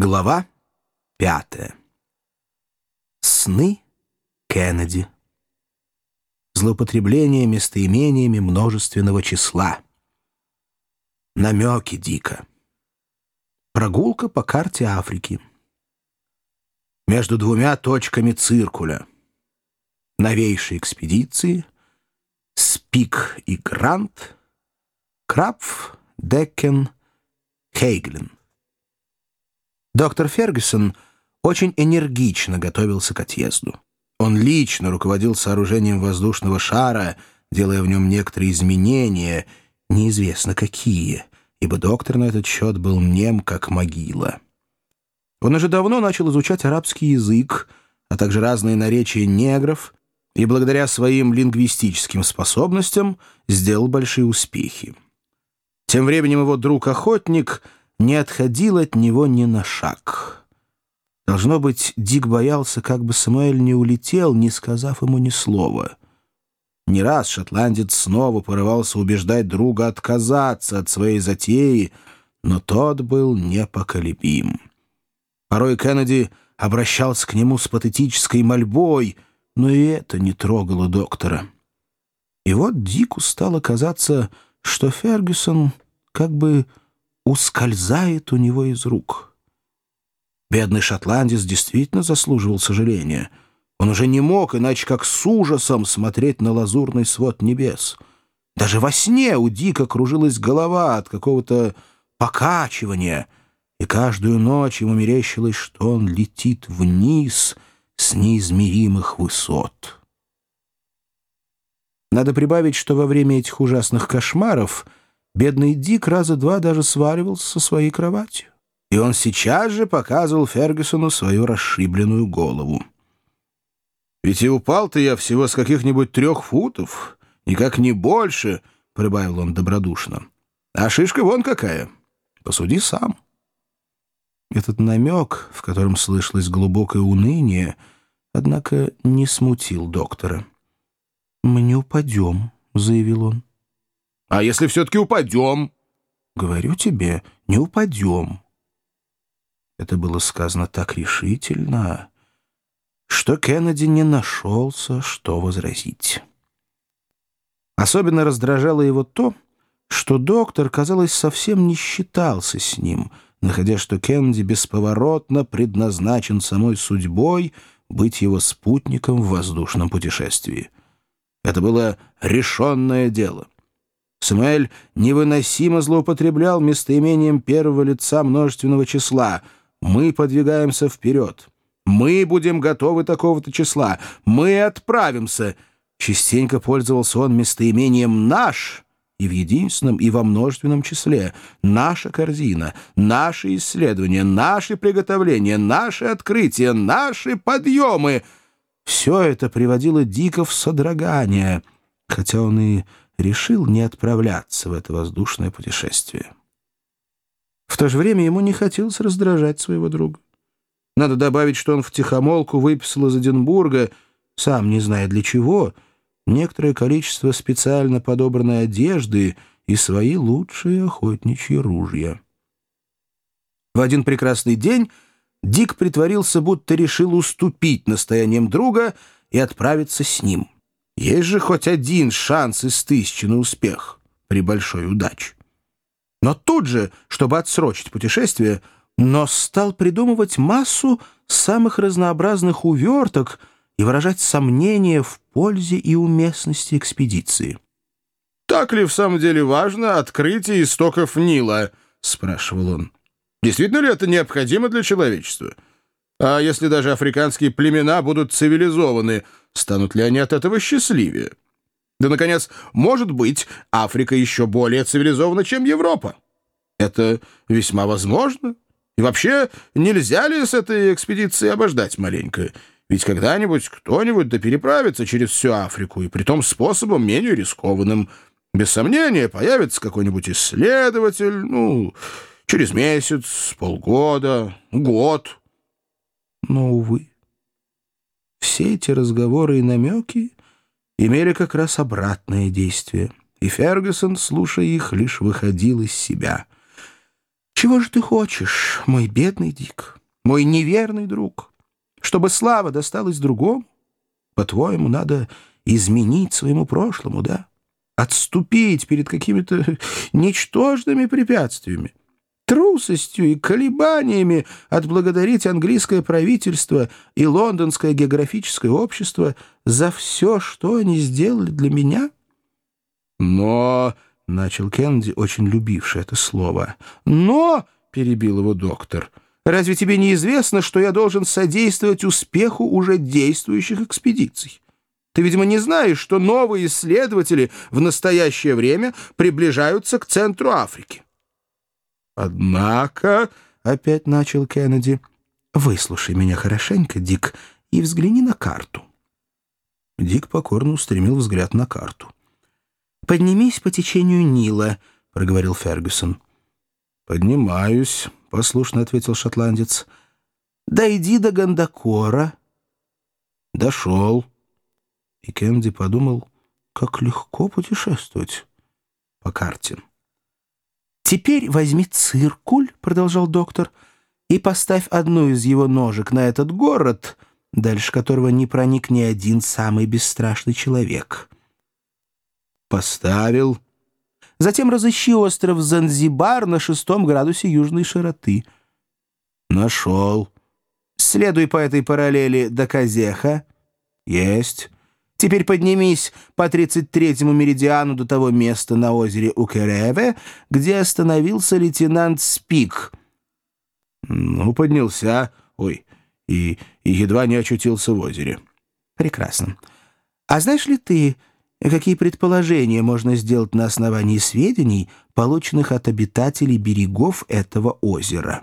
Глава пятая. Сны Кеннеди. Злоупотребление местоимениями множественного числа. Намеки Дика. Прогулка по карте Африки. Между двумя точками циркуля. Новейшие экспедиции. Спик и Грант. Крапф, Деккен, Хейглин. Доктор Фергюсон очень энергично готовился к отъезду. Он лично руководил сооружением воздушного шара, делая в нем некоторые изменения, неизвестно какие, ибо доктор на этот счет был нем, как могила. Он уже давно начал изучать арабский язык, а также разные наречия негров, и благодаря своим лингвистическим способностям сделал большие успехи. Тем временем его друг-охотник — не отходил от него ни на шаг. Должно быть, Дик боялся, как бы Самуэль не улетел, не сказав ему ни слова. Не раз шотландец снова порывался убеждать друга отказаться от своей затеи, но тот был непоколебим. Порой Кеннеди обращался к нему с патетической мольбой, но и это не трогало доктора. И вот Дику стало казаться, что Фергюсон как бы ускользает у него из рук. Бедный шотландец действительно заслуживал сожаления. Он уже не мог, иначе как с ужасом, смотреть на лазурный свод небес. Даже во сне у Дика кружилась голова от какого-то покачивания, и каждую ночь ему мерещилось, что он летит вниз с неизмеримых высот. Надо прибавить, что во время этих ужасных кошмаров — Бедный Дик раза два даже сваливался со своей кроватью. И он сейчас же показывал Фергюсону свою расшибленную голову. «Ведь и упал-то я всего с каких-нибудь трех футов, никак не больше», — прибавил он добродушно. «А шишка вон какая. Посуди сам». Этот намек, в котором слышалось глубокое уныние, однако не смутил доктора. «Мы не упадем», — заявил он. А если все-таки упадем? Говорю тебе, не упадем. Это было сказано так решительно, что Кеннеди не нашелся, что возразить. Особенно раздражало его то, что доктор, казалось, совсем не считался с ним, находя, что Кеннеди бесповоротно предназначен самой судьбой быть его спутником в воздушном путешествии. Это было решенное дело — Самуэль невыносимо злоупотреблял местоимением первого лица множественного числа. «Мы подвигаемся вперед. Мы будем готовы такого-то числа. Мы отправимся». Частенько пользовался он местоимением «наш» и в единственном, и во множественном числе. Наша корзина, наши исследования, наши приготовления, наши открытия, наши подъемы. Все это приводило Дико в содрогание, хотя он и решил не отправляться в это воздушное путешествие. В то же время ему не хотелось раздражать своего друга. Надо добавить, что он втихомолку выписал из Эдинбурга, сам не зная для чего, некоторое количество специально подобранной одежды и свои лучшие охотничьи ружья. В один прекрасный день Дик притворился, будто решил уступить настояниям друга и отправиться с ним — есть же хоть один шанс из тысячи на успех при большой удаче. Но тут же, чтобы отсрочить путешествие, Нос стал придумывать массу самых разнообразных уверток и выражать сомнения в пользе и уместности экспедиции. «Так ли в самом деле важно открытие истоков Нила?» — спрашивал он. «Действительно ли это необходимо для человечества? А если даже африканские племена будут цивилизованы — Станут ли они от этого счастливее? Да, наконец, может быть, Африка еще более цивилизована, чем Европа. Это весьма возможно. И вообще, нельзя ли с этой экспедицией обождать маленько? Ведь когда-нибудь кто-нибудь да переправится через всю Африку, и при том способом менее рискованным. Без сомнения, появится какой-нибудь исследователь, ну, через месяц, полгода, год. Но, увы, все эти разговоры и намеки имели как раз обратное действие, и Фергюсон, слушая их, лишь выходил из себя. Чего же ты хочешь, мой бедный Дик, мой неверный друг? Чтобы слава досталась другому? По-твоему, надо изменить своему прошлому, да? Отступить перед какими-то ничтожными препятствиями? Трусостью и колебаниями отблагодарить английское правительство и лондонское географическое общество за все, что они сделали для меня? Но, — начал Кеннеди, очень любивший это слово, — но, — перебил его доктор, — разве тебе не известно, что я должен содействовать успеху уже действующих экспедиций? Ты, видимо, не знаешь, что новые исследователи в настоящее время приближаются к центру Африки. «Однако», — опять начал Кеннеди, — «выслушай меня хорошенько, Дик, и взгляни на карту». Дик покорно устремил взгляд на карту. «Поднимись по течению Нила», — проговорил Фергюсон. «Поднимаюсь», — послушно ответил шотландец. «Дойди до Гандакора». «Дошел». И Кеннеди подумал, как легко путешествовать по карте. «Теперь возьми циркуль», — продолжал доктор, «и поставь одну из его ножек на этот город, дальше которого не проник ни один самый бесстрашный человек». «Поставил». «Затем разыщи остров Занзибар на шестом градусе южной широты». «Нашел». «Следуй по этой параллели до Казеха». «Есть». Теперь поднимись по 33-му меридиану до того места на озере Укереве, где остановился лейтенант Спик. Ну, поднялся, ой, и, и едва не очутился в озере. Прекрасно. А знаешь ли ты, какие предположения можно сделать на основании сведений, полученных от обитателей берегов этого озера?